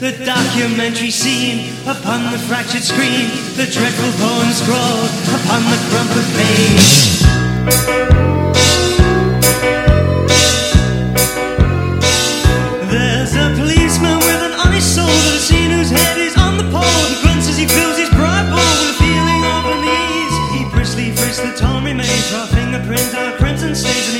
the documentary scene upon the fractured screen, the dreadful poem scrawled upon the crumpled page. There's a policeman with an honest soul that has seen whose head is on the pole. He grunts as he fills his pride bowl with a feeling of unease. He briskly frisks the torn remains for a fingerprint on a crimson stage and endeavors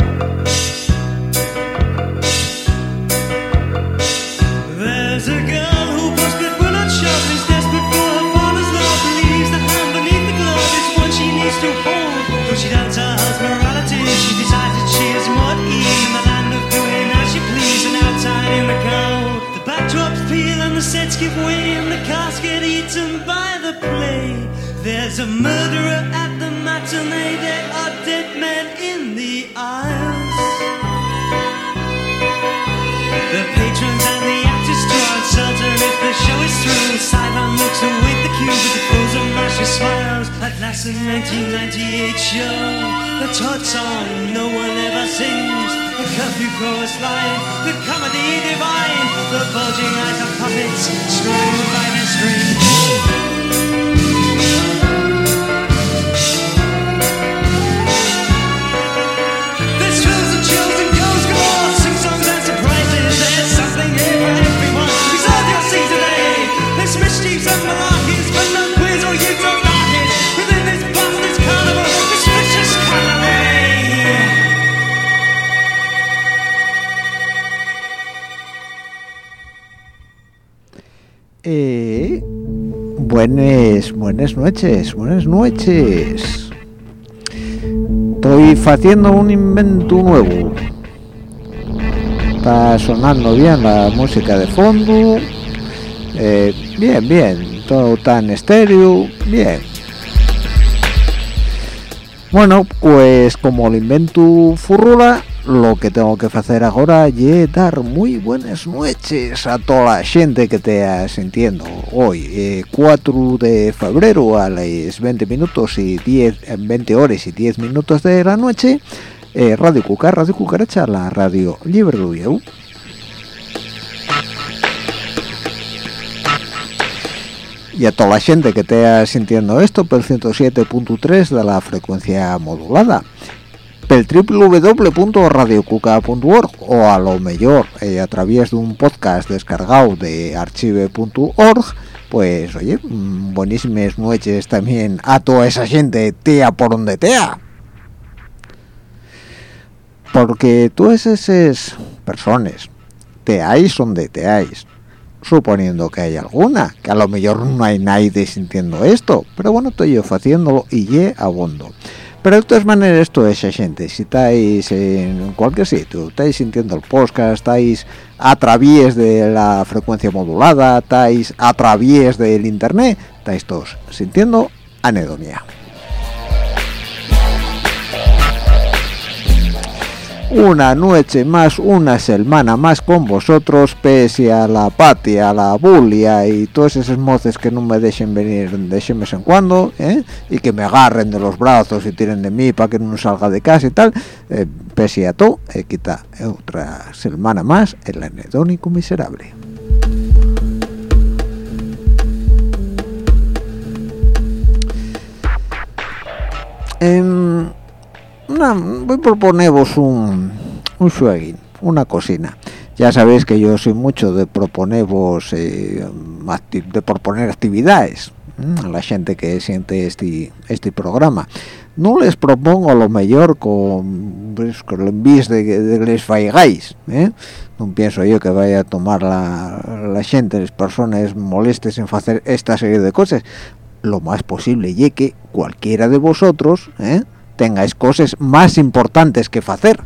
There's a murderer at the matinee. There are dead men in the aisles. The patrons and the actors draw uncertain if the show is through. Sideline looks await the cue with the frozen mashy smiles. At last, the 1998 show, the Todd song no one ever sings. The curfew chorus line, the comedy divine, the bulging eyes of puppets strung by their strings. Buenas, buenas noches, buenas noches. Estoy haciendo un invento nuevo. Está sonando bien la música de fondo. Eh, bien, bien. Todo en estéreo. Bien. Bueno, pues como el invento furrula, lo que tengo que hacer ahora es dar muy buenas noches a toda la gente que te está sintiendo hoy, eh, 4 de febrero a las 20 minutos y 10, eh, 20 horas y 10 minutos de la noche, eh, Radio Cuca, Radio Cucaracha, la radio libre de y a toda la gente que esté sintiendo esto por 107.3 de la frecuencia modulada pel www.radiocuca.org o a lo mejor eh, a través de un podcast descargado de archive.org pues oye mm, buenísimas noches también a toda esa gente tea por donde tea porque todas esas personas teáis donde teáis suponiendo que hay alguna, que a lo mejor no hay nadie sintiendo esto, pero bueno, estoy yo haciéndolo y ye abondo. Pero de todas maneras, esto es gente, si estáis en cualquier sitio, estáis sintiendo el podcast, estáis a través de la frecuencia modulada, estáis a través del internet, estáis todos sintiendo anedonia. Una noche más, una semana más con vosotros, pese a la apatía, a la bulia y todos esos moces que no me dejen venir de vez en cuando, ¿eh? y que me agarren de los brazos y tiren de mí para que no salga de casa y tal, eh, pese a todo, quita otra semana más el anedónico miserable. Em, voy a proponeros un, un una cocina. Ya sabéis que yo soy mucho de proponeros, eh, de proponer actividades a la gente que siente este este programa. No les propongo lo mejor con, pues, con de, que les falláis, ¿eh? No pienso yo que vaya a tomar la, la gente, las personas molestes en hacer esta serie de cosas. Lo más posible y que cualquiera de vosotros, ¿eh? Tengáis cosas más importantes que hacer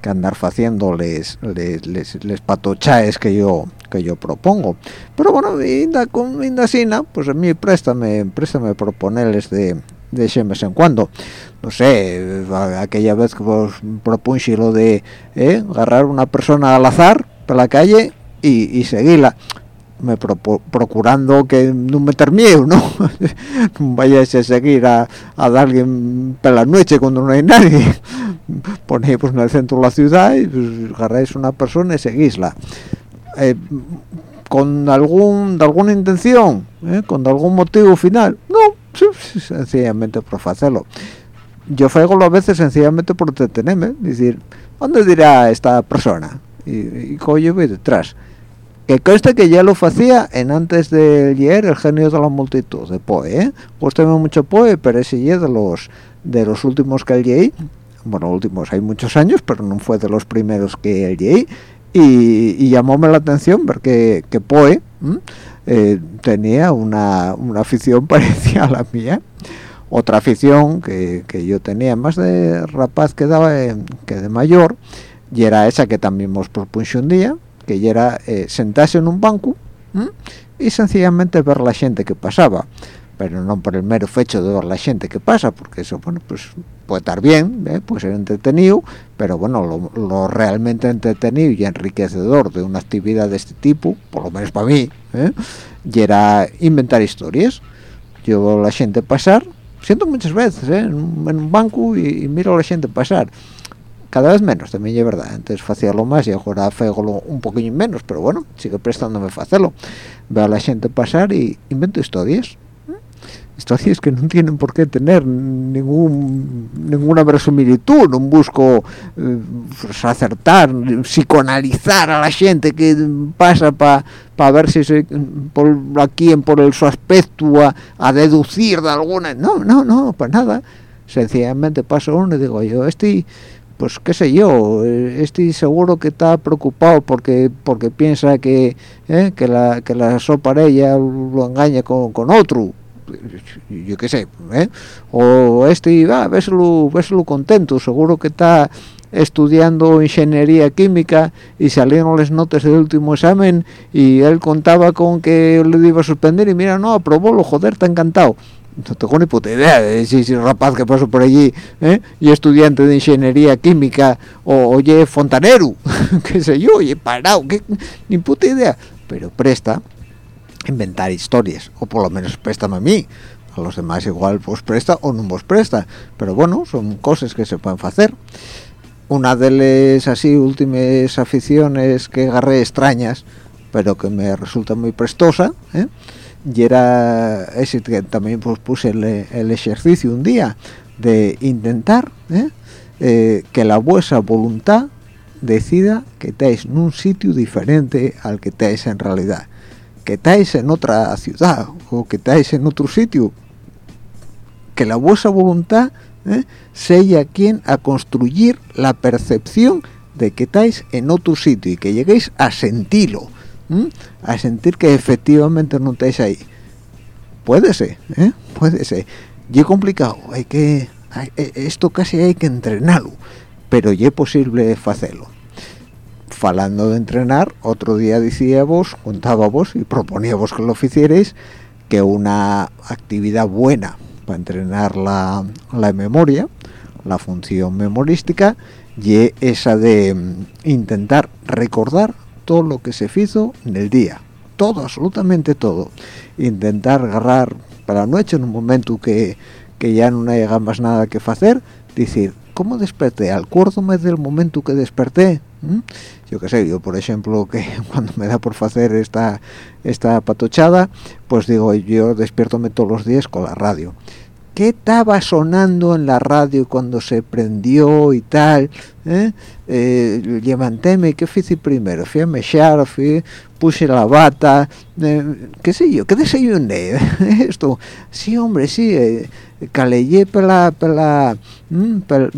que andar haciendo les, les, les, patochaes que yo que yo propongo. Pero bueno inda con indasina pues a mí préstame préstame proponerles de de ese mes en cuando. No sé aquella vez que vos propunxi lo de eh, agarrar una persona al azar por la calle y, y seguirla me procurando que no me miedo, ¿no? vayáis a seguir a, a dar alguien por la noche cuando no hay nadie. Ponéis pues, en el centro de la ciudad y pues, agarráis una persona y seguísla. Eh, con algún de alguna intención, ¿eh? con algún motivo final, no, sencillamente por hacerlo. Yo hago a veces sencillamente por detenerme, decir, ¿dónde dirá esta persona? Y, y coño voy detrás que conste que ya lo hacía en antes de leer El genio de la multitud de Poe, ¿eh? Gustame mucho Poe, pero ese ya de los de los últimos que leí, bueno, últimos hay muchos años, pero no fue de los primeros que leí y, y llamóme la atención porque que Poe eh, tenía una, una afición parecida a la mía otra afición que, que, yo tenía más de rapaz que daba que de mayor y era esa que también nos propuse un día que ya era eh, sentarse en un banco y sencillamente ver la gente que pasaba pero no por el mero hecho de ver la gente que pasa porque eso bueno pues puede estar bien ¿eh? puede ser entretenido pero bueno lo, realmente entretenido y enriquecedor de una actividad de este tipo por lo menos para mí ¿eh? era inventar historias yo veo la gente pasar siento muchas veces ¿eh? en, un, banco y, y miro a la gente pasar cada vez menos, también es verdad, antes hacía lo más y ahora hago un poquillo menos, pero bueno, sigue prestándome a hacerlo. Veo a la gente pasar y invento historias. Historias que no tienen por qué tener ningún ninguna verosimilitud, no busco eh, pues, acertar, psicoanalizar a la gente que pasa para ver si se, por aquí por el su aspecto a, a deducir de alguna, no, no, no, para nada, sencillamente paso uno y digo yo, este pues qué sé yo, estoy seguro que está preocupado porque porque piensa que eh, que la que la soparella lo engaña con, con otro yo qué sé ¿eh? o este va veslo, veslo contento seguro que está estudiando ingeniería química y salieron las notas del último examen y él contaba con que le iba a suspender y mira no aprobó lo joder está encantado no tengo ni puta idea de si es rapaz que pasó por allí ¿eh? y estudiante de ingeniería química o oye fontanero qué sé yo oye parado ni puta idea. Pero presta inventar historias o por lo menos préstame a mí. A los demás igual vos presta o no vos presta. Pero bueno son cosas que se pueden hacer. Una de las así últimas aficiones que agarré extrañas pero que me resulta muy prestosa ¿eh? Y era ese que también pues, puse el, ejercicio un día de intentar ¿eh? Eh, que la vuestra voluntad decida que estáis en un sitio diferente al que estáis en realidad que estáis en otra ciudad o que estáis en otro sitio que la vuestra voluntad ¿eh? sea quien a construir la percepción de que estáis en otro sitio y que lleguéis a sentirlo a sentir que efectivamente no estáis ahí. Puede ser ¿eh? puede ser. Y es complicado hay que e, esto casi hay que entrenarlo pero ya es posible hacerlo. Falando de entrenar otro día decía vos contaba vos y proponía vos que lo hicierais que una actividad buena para entrenar la, la memoria la función memorística y esa de mm, intentar recordar todo lo que se hizo en el día. Todo absolutamente todo. Intentar agarrar para la noche en un momento que, que ya no haya más nada que hacer decir cómo desperté acuérdome del momento que desperté yo qué sé yo por ejemplo que cuando me da por hacer esta esta patochada pues digo yo despierto todos los días con la radio qué estaba sonando en la radio cuando se prendió y tal ¿Eh? Eh, levantéme qué hice primero fui a mechar fui puse la bata eh, qué sé yo qué desayuné esto. Sí hombre sí eh, calellé pela pela mm, pel,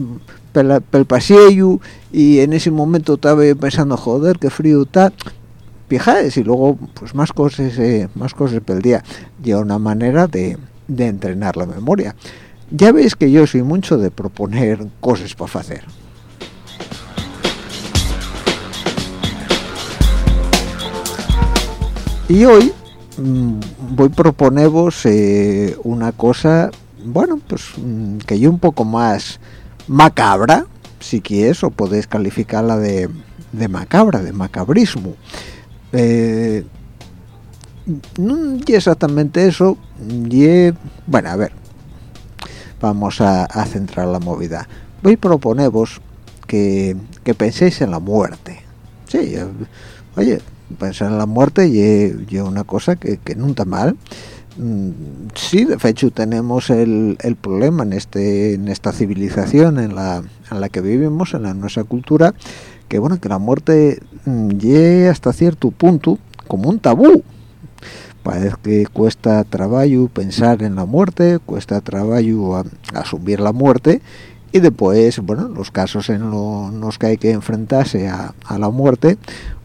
pela, pel paseo y en ese momento estaba pensando joder qué frío está. Fijáis y luego pues más cosas eh, más cosas pel día. Y una manera de de entrenar la memoria. Ya veis que yo soy mucho de proponer cosas para hacer. Y hoy mmm, voy a proponeros eh, una cosa, bueno, pues mmm, que yo un poco más macabra, si quieres, o podéis calificarla de, de macabra, de macabrismo. Eh, no y exactamente eso y bueno a ver vamos a, centrar la movida. Voy a proponeros que, que penséis en la muerte. Sí oye pensar en la muerte y, y una cosa que, que está mal. Mm, sí de hecho tenemos el, el, problema en este en esta civilización en la, en la que vivimos en la nuestra cultura que bueno que la muerte mm, hasta cierto punto como un tabú parece que cuesta trabajo pensar en la muerte, cuesta trabajo asumir la muerte y después, bueno, los casos en los que hay que enfrentarse a, la muerte,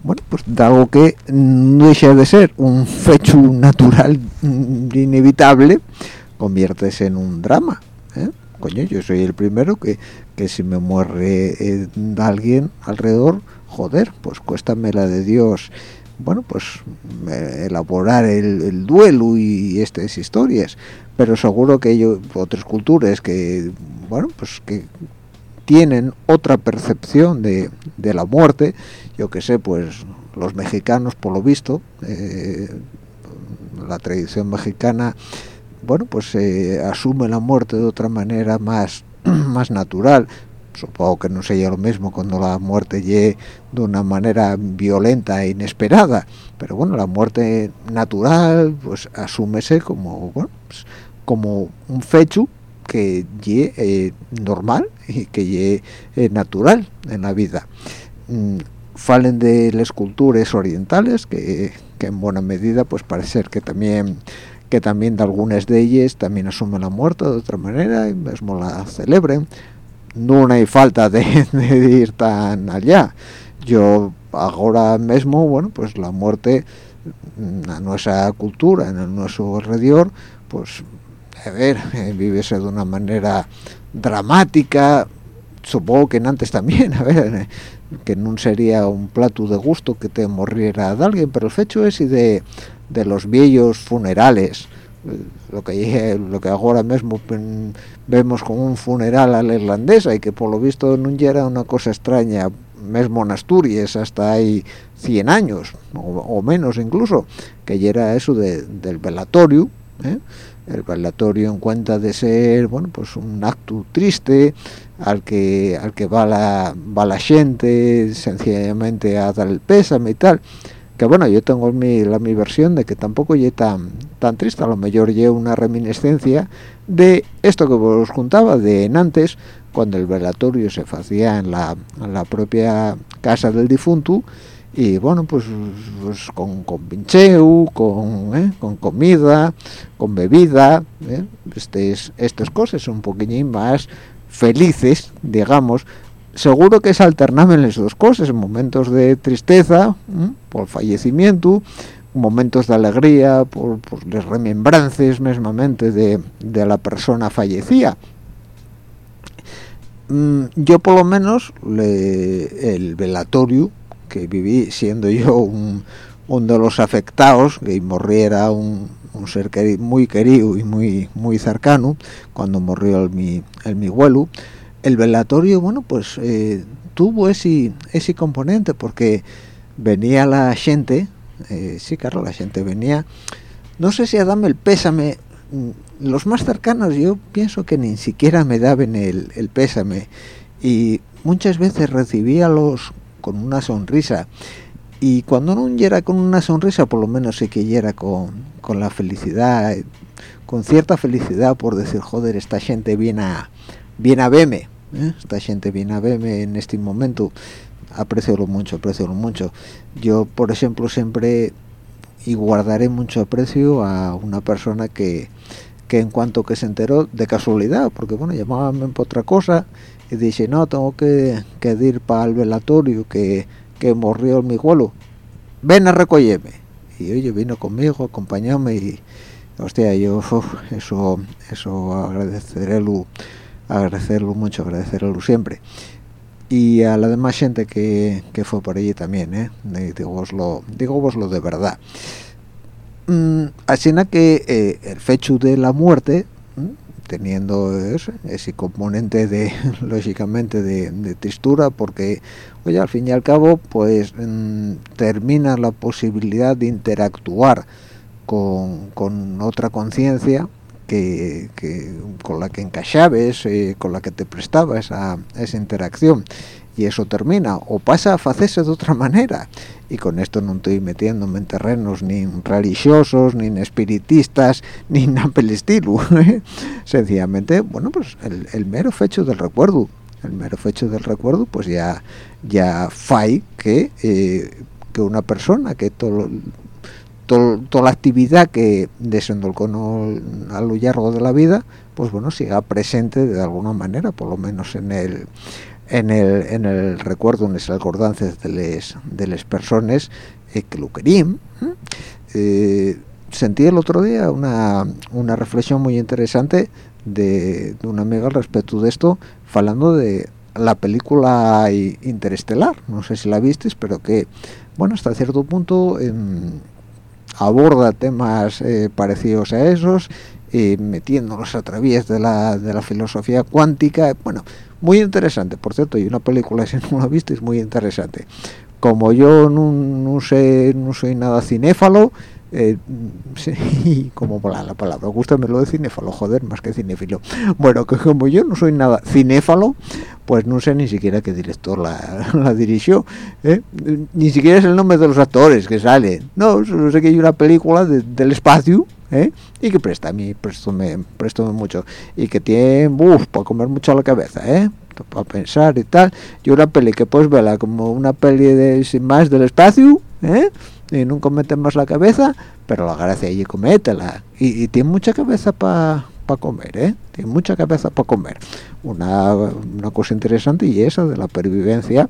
bueno, pues algo que no deja de ser un fecho natural inevitable, conviertes en un drama. ¿eh? Coño, yo soy el primero que, que si me muere eh, alguien alrededor, joder, pues cuéstame la de Dios bueno, pues elaborar el, duelo y estas historias. Pero seguro que otras culturas que, bueno, pues que tienen otra percepción de, la muerte. Yo que sé, pues los mexicanos, por lo visto, eh, la tradición mexicana, bueno, pues eh, asume la muerte de otra manera más, más natural supongo que no sería lo mismo cuando la muerte llegue de una manera violenta e inesperada pero bueno la muerte natural pues asúmese como bueno pues, como un fecho que llegue eh, normal y que llegue eh, natural en la vida. Mm, falen de las culturas orientales que, que, en buena medida pues parece que también que también de algunas de ellas también asumen la muerte de otra manera y mismo la celebren no hay falta de, ir tan allá. Yo ahora mismo bueno pues la muerte en nuestra cultura en nuestro alrededor pues a ver eh, vivese de una manera dramática supongo que en antes también a ver que no sería un plato de gusto que te morriera de alguien pero el hecho es y de, de los viejos funerales lo que lo que ahora mismo vemos como un funeral a la irlandesa y que por lo visto no era una cosa extraña mismo en hasta hay 100 años o, menos incluso que ya era eso del velatorio ¿eh? el velatorio en cuenta de ser bueno pues un acto triste al que al que va la va la gente sencillamente a dar el pésame y tal que bueno yo tengo mi, la mi versión de que tampoco es tan tan triste a lo mejor lleva una reminiscencia de esto que os juntaba de antes cuando el velatorio se hacía en la, en la propia casa del difunto y bueno pues, pues con, con, pincheu con, ¿eh? con comida con bebida ¿eh? estas estas cosas un poquillín más felices digamos seguro que se alternaban las dos cosas, momentos de tristeza por fallecimiento, momentos de alegría por, por las remembranzas mismamente de, de, la persona fallecida. Mm, yo por lo menos le, el velatorio que viví siendo yo un, un de los afectados, que morriera un, un ser muy querido y muy muy cercano cuando murió el mi, el mi abuelo, el velatorio bueno pues eh, tuvo ese ese componente porque venía la gente eh, sí claro la gente venía. No sé si a darme el pésame mm, los más cercanos yo pienso que ni siquiera me daban el, el pésame. Y muchas veces recibía los con una sonrisa. Y cuando no llega con una sonrisa por lo menos sí que llega con, con la felicidad con cierta felicidad por decir joder esta gente viene a viene a verme ¿eh? esta gente viene a verme en este momento apreciarlo mucho apreciarlo mucho. Yo por ejemplo siempre y guardaré mucho aprecio a una persona que que en cuanto que se enteró de casualidad porque bueno llamábame por otra cosa y dice no tengo que, que ir para el velatorio que, que murió mi abuelo. Ven a recogerme y oye vino conmigo acompañóme y hostia yo eso eso agradecerlo agradecerlo mucho agradecerlo siempre y a la demás gente que, que fue por allí también ¿eh? digo voslo digo voslo de verdad mm, así que eh, el fecho de la muerte teniendo ese, componente de lógicamente de, textura porque oye al fin y al cabo pues mm, termina la posibilidad de interactuar con, otra conciencia que, con la que encajabes eh, con la que te prestaba esa, esa interacción. Y eso termina o pasa a hacerse de otra manera. Y con esto no estoy metiéndome en terrenos ni religiosos ni espiritistas ni del estilo ¿eh? sencillamente bueno pues el, mero fecho del recuerdo. El mero fecho del recuerdo pues ya ya fai que eh, que una persona que todo toda la actividad que desendolcó a lo largo de la vida pues bueno siga presente de alguna manera por lo menos en el en el, en el recuerdo, en las acordanzas de las de las personas eh, que lo querían. Eh, sentí el otro día una, una reflexión muy interesante de, de una amiga al respecto de esto, hablando de la película Interestelar, no sé si la visteis, pero que, bueno, hasta cierto punto em, aborda temas eh, parecidos a esos, metiéndolos a través de la, de la filosofía cuántica, bueno, muy interesante por cierto y una película si no la viste es muy interesante. Como yo no, sé no soy nada cinéfalo eh, sí, como la, la palabra me lo de cinéfalo joder más que cinéfilo bueno que como yo no soy nada cinéfalo pues no sé ni siquiera qué director la, dirigió ¿eh? ni siquiera es el nombre de los actores que salen no solo sé que hay una película del espacio ¿eh? y que presta a mí presto mucho y que tiene buf para comer mucho la cabeza ¿eh? para pensar y tal y una peli que puedes verla como una peli de sin más del espacio ¿eh? Y nunca mete más la cabeza pero la gracia allí cométela y, y tiene mucha cabeza para para comer, ¿eh? Tiene mucha cabeza para comer. Una, una, cosa interesante y esa de la pervivencia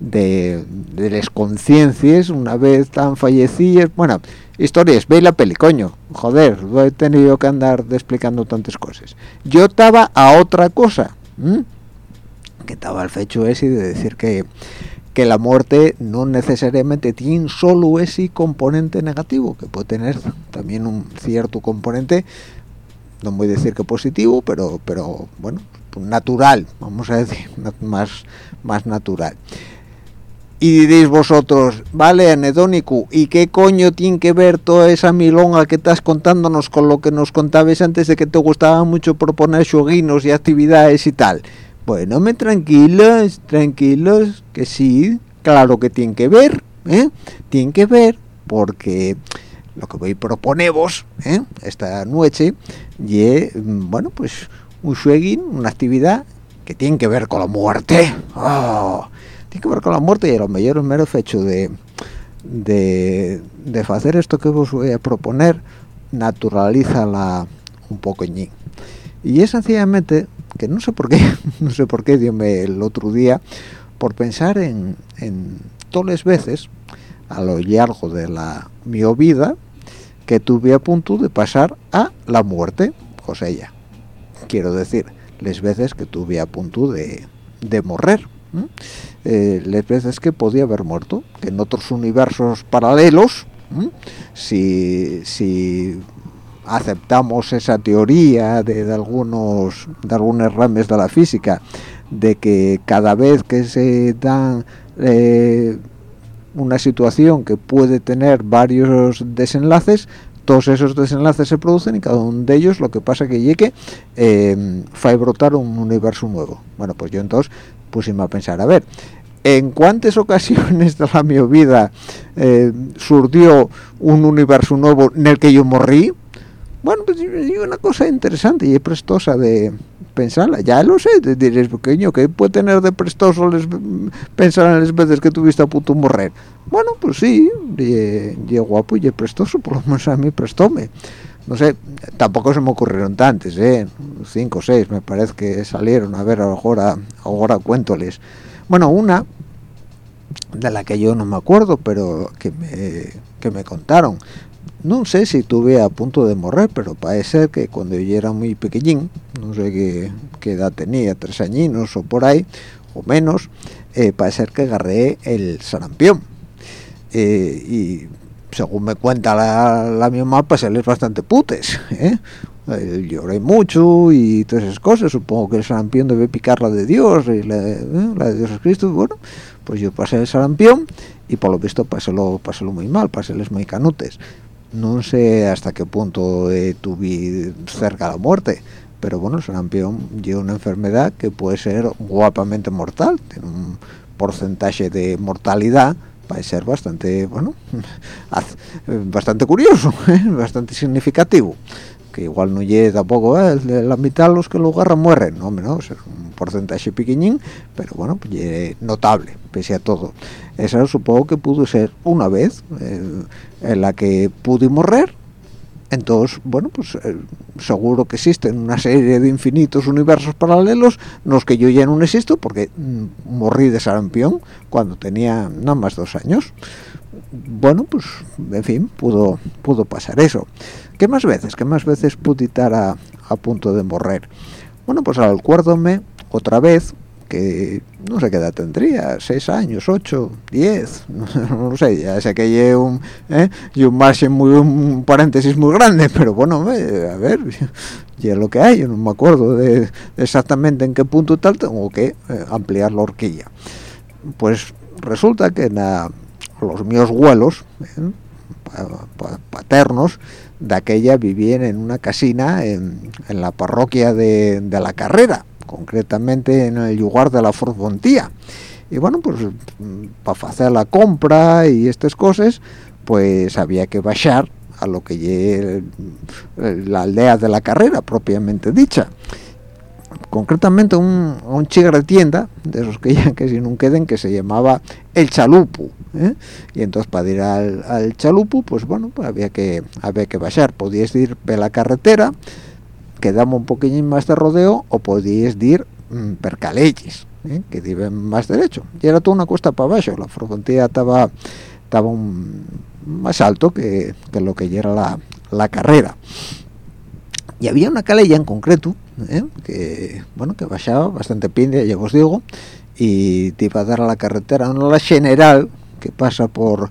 de, de las conciencias una vez tan fallecidas. Bueno, historias, ve la peli, coño. Joder, he tenido que andar explicando tantas cosas. Yo estaba a otra cosa, que estaba el fecho ese de decir que que la muerte no necesariamente tiene solo ese componente negativo, que puede tener también un cierto componente no voy a decir que positivo, pero, pero bueno, natural, vamos a decir, más, más natural. Y diréis vosotros, vale, anedónico, ¿y qué coño tiene que ver toda esa milonga que estás contándonos con lo que nos contabas antes de que te gustaba mucho proponer jueguinos y actividades y tal? Bueno, me tranquilos, tranquilos, que sí, claro que tiene que ver, ¿eh? Tiene que ver, porque lo que voy a proponeros ¿eh? esta noche y bueno pues un jueguín una actividad que tiene que ver con la muerte oh, tiene que ver con la muerte y a lo mejor el mero hecho de de, de hacer esto que os voy a proponer naturaliza la un poco y es sencillamente que no sé por qué no sé por qué diome el otro día por pensar en, en todas veces a lo largo de la mi vida que tuve a punto de pasar a la muerte, José ya. Quiero decir, las veces que tuve a punto de, de morrer, eh, las veces que podía haber muerto, que en otros universos paralelos, si, si aceptamos esa teoría de, algunos de algunos rames de la física de que cada vez que se da eh, una situación que puede tener varios desenlaces todos esos desenlaces se producen y cada uno de ellos lo que pasa que llegue eh, a brotar un universo nuevo. Bueno pues yo entonces pusimos a pensar a ver en cuántas ocasiones de la mi vida eh, surgió un universo nuevo en el que yo morrí bueno pues es una cosa interesante y es prestosa de pensarla ya lo sé diréis pequeño que puede tener de prestoso pensar en las veces que tuviste a punto de morrer bueno pues sí y, guapo y es prestoso por lo menos a mí prestóme no sé, tampoco se me ocurrieron tantos, ¿eh? cinco o seis me parece que salieron, a ver, ahora, ahora cuéntoles. Bueno, una, de la que yo no me acuerdo, pero que me, que me contaron, no sé si tuve a punto de morir, pero parece ser que cuando yo era muy pequeñín, no sé qué, edad tenía, tres añinos o por ahí, o menos, eh, parece ser que agarré el sarampión. Eh, y según me cuenta la, la mi mamá, pues bastante putes, ¿eh? lloré mucho y todas esas cosas, supongo que el sarampión debe picar la de Dios y la, de Dios es Cristo, bueno, pues yo pasé el sarampión y por lo visto pasélo, pasélo muy mal, paséles muy canutes no sé hasta qué punto eh, tuve cerca la muerte pero bueno el sarampión lleva una enfermedad que puede ser guapamente mortal tiene un porcentaje de mortalidad puede ser bastante bueno bastante curioso ¿eh? bastante significativo que igual no llegue tampoco eh, la mitad de los que lo agarran mueren no menos un porcentaje pequeñín pero bueno pues, notable pese a todo. Esa supongo que pudo ser una vez eh, en la que pude morrer. Entonces bueno pues eh, seguro que existen una serie de infinitos universos paralelos los que yo ya no existo porque mm, morí de sarampión cuando tenía nada más dos años. Bueno pues en fin pudo pudo pasar eso qué más veces qué más veces pude a, punto de morrer bueno pues acuérdome otra vez que no sé qué edad tendría, seis años, ocho, diez, no sé, ya sé que hay un, ¿eh? un margen muy, paréntesis muy grande, pero bueno, a ver, ya lo que hay, yo no me acuerdo de, exactamente en qué punto tal, tengo que eh, ampliar la horquilla. Pues resulta que los míos vuelos, ¿eh? paternos, de aquella vivían en una casina en, la parroquia de, la carrera, concretamente en el lugar de la Fontía. Y bueno, pues para hacer la compra y estas cosas, pues había que bajar a lo que la aldea de la carrera propiamente dicha. Concretamente un, un chigre tienda, de esos que ya que si no queden, que se llamaba El Chalupu. ¿eh? Y entonces para ir al, al Chalupu, pues bueno, pues había que había que bajar. Podías ir por la carretera, quedamos un poquillín más de rodeo o podíais ir mmm, per calelles ¿eh? que viven más derecho y era toda una cuesta para abajo la frontera estaba estaba más alto que, lo que era la, la, carrera y había una calella en concreto ¿eh? que bueno que bajaba bastante pindia ya os digo y te iba a dar a la carretera no la general que pasa por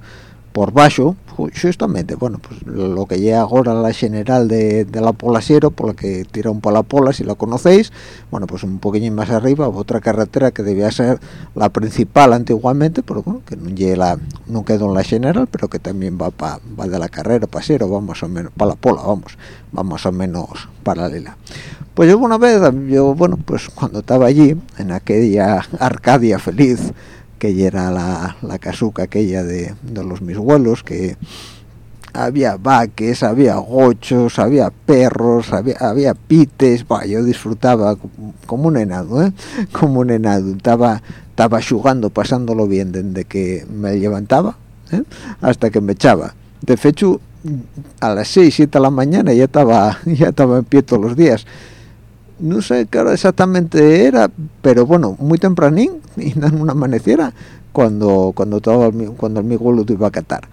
por bajo justamente bueno pues lo que llega ahora la general de, la Polasiero por la que tira un la Pola si la conocéis bueno pues un poquillo más arriba otra carretera que debía ser la principal antiguamente pero bueno que no llega no quedó en la general pero que también va pa, va de la carrera pasero vamos o menos para la Pola vamos vamos o menos paralela pues yo una vez yo bueno pues cuando estaba allí en aquella Arcadia feliz que era la, la casuca aquella de, de los mis vuelos que había vaques, había gochos, había perros, había, había pites, yo disfrutaba como un enado, ¿eh? como un enado, estaba, estaba jugando, pasándolo bien desde que me levantaba ¿eh? hasta que me echaba. De hecho, a las 6, 7 de la mañana ya estaba, ya estaba en pie todos los días no sé qué hora exactamente era, pero bueno, muy tempranín, y en una amaneciera, cuando cuando todo el, cuando el mi lo iba a catar.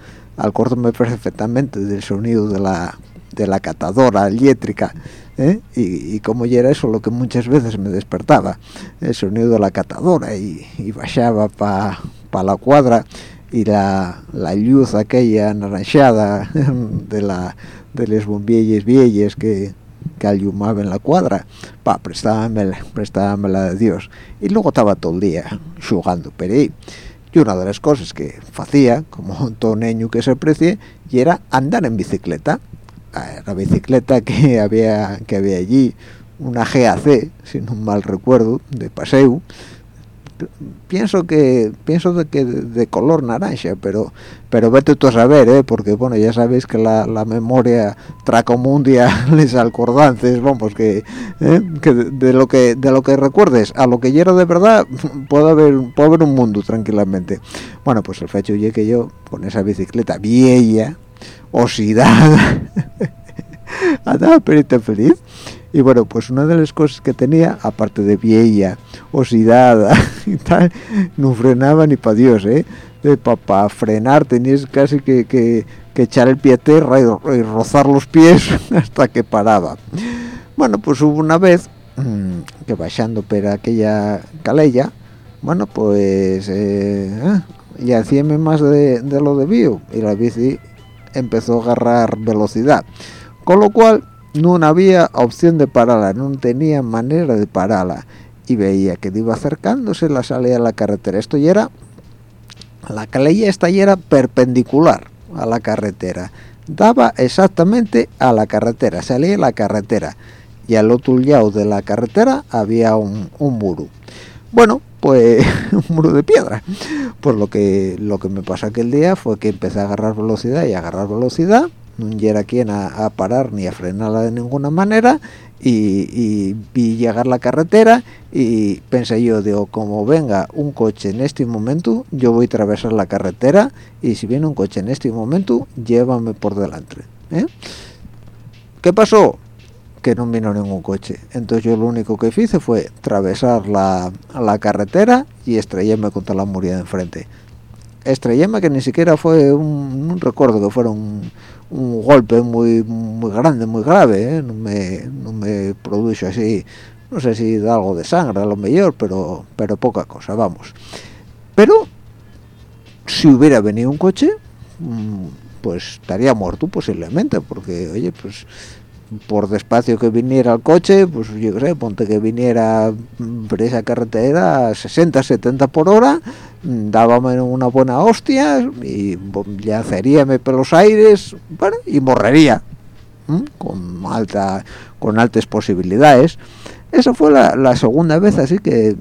me perfectamente del sonido de la, de la catadora eléctrica, ¿eh? y, y como ya era eso lo que muchas veces me despertaba, el sonido de la catadora, y, y bajaba para pa la cuadra, y la, la luz aquella anaranjada de la de las bombillas viejas que que alumaba en la cuadra. Pa prestábame prestábame la de Dios. Y luego estaba todo el día jugando pero ahí y una de las cosas que hacía como todo niño que se aprecie y era andar en bicicleta. Ah, la bicicleta que había que había allí una GAC si no mal recuerdo de paseo pienso que pienso de que de, color naranja pero pero vete tú a saber ¿eh? porque bueno ya sabéis que la, la memoria tracomundia les alcordances vamos que, ¿eh? que de, lo que de lo que recuerdes a lo que quiero de verdad puedo haber puedo haber un mundo tranquilamente bueno pues el fecho es que yo con esa bicicleta vieja oxidada andaba perita feliz y bueno pues una de las cosas que tenía aparte de vieja oxidada y tal no frenaba ni para dios eh para frenar tenías casi que, que, echar el pie a tierra y, rozar los pies hasta que paraba. Bueno pues hubo una vez mm, que bajando por aquella calella bueno pues eh, y hacíame más de, de lo debido. Y la bici empezó a agarrar velocidad. Con lo cual no había opción de pararla, no tenía manera de pararla y veía que iba acercándose la salida a la carretera. Esto ya era, la calle esta ya era perpendicular a la carretera, daba exactamente a la carretera, salía la carretera y al otro lado de la carretera había un, muro. Bueno, pues un muro de piedra. Pues lo que lo que me pasó aquel día fue que empecé a agarrar velocidad y a agarrar velocidad no era quien a, parar ni a frenarla de ninguna manera y, vi llegar la carretera y pensé yo, digo, como venga un coche en este momento, yo voy a atravesar la carretera y si viene un coche en este momento, llévame por delante. ¿eh? ¿Qué pasó? Que no vino ningún coche. Entonces yo lo único que hice fue atravesar la, la carretera y estrellarme contra la muralla de enfrente. Estrellarme que ni siquiera fue un, un recuerdo que fuera un un golpe muy muy grande, muy grave, ¿eh? no, me, no me produjo así, no sé si da algo de sangre a lo mejor, pero, pero poca cosa, vamos. Pero si hubiera venido un coche, mm, pues estaría muerto posiblemente, porque oye, pues por despacio que viniera el coche, pues yo sé, ponte que viniera por esa carretera 60, 70 por hora, dábame una buena hostia y ya haceríame pelos aires, bueno, y morrería, con alta, con altas posibilidades. Esa fue la, segunda vez, así que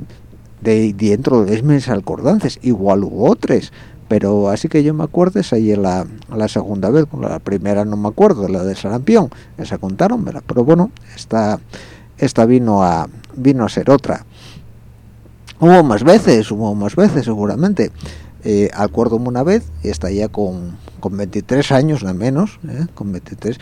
de, dentro de meses alcordances, igual hubo otras pero así que yo me acuerdo esa y la, la segunda vez. La primera no me acuerdo la de sarampión. Esa contaron pero bueno esta esta vino a vino a ser otra. Hubo más veces hubo más veces seguramente. Eh, acuérdome una vez y está ya con, con 23 años de menos ¿eh? con 23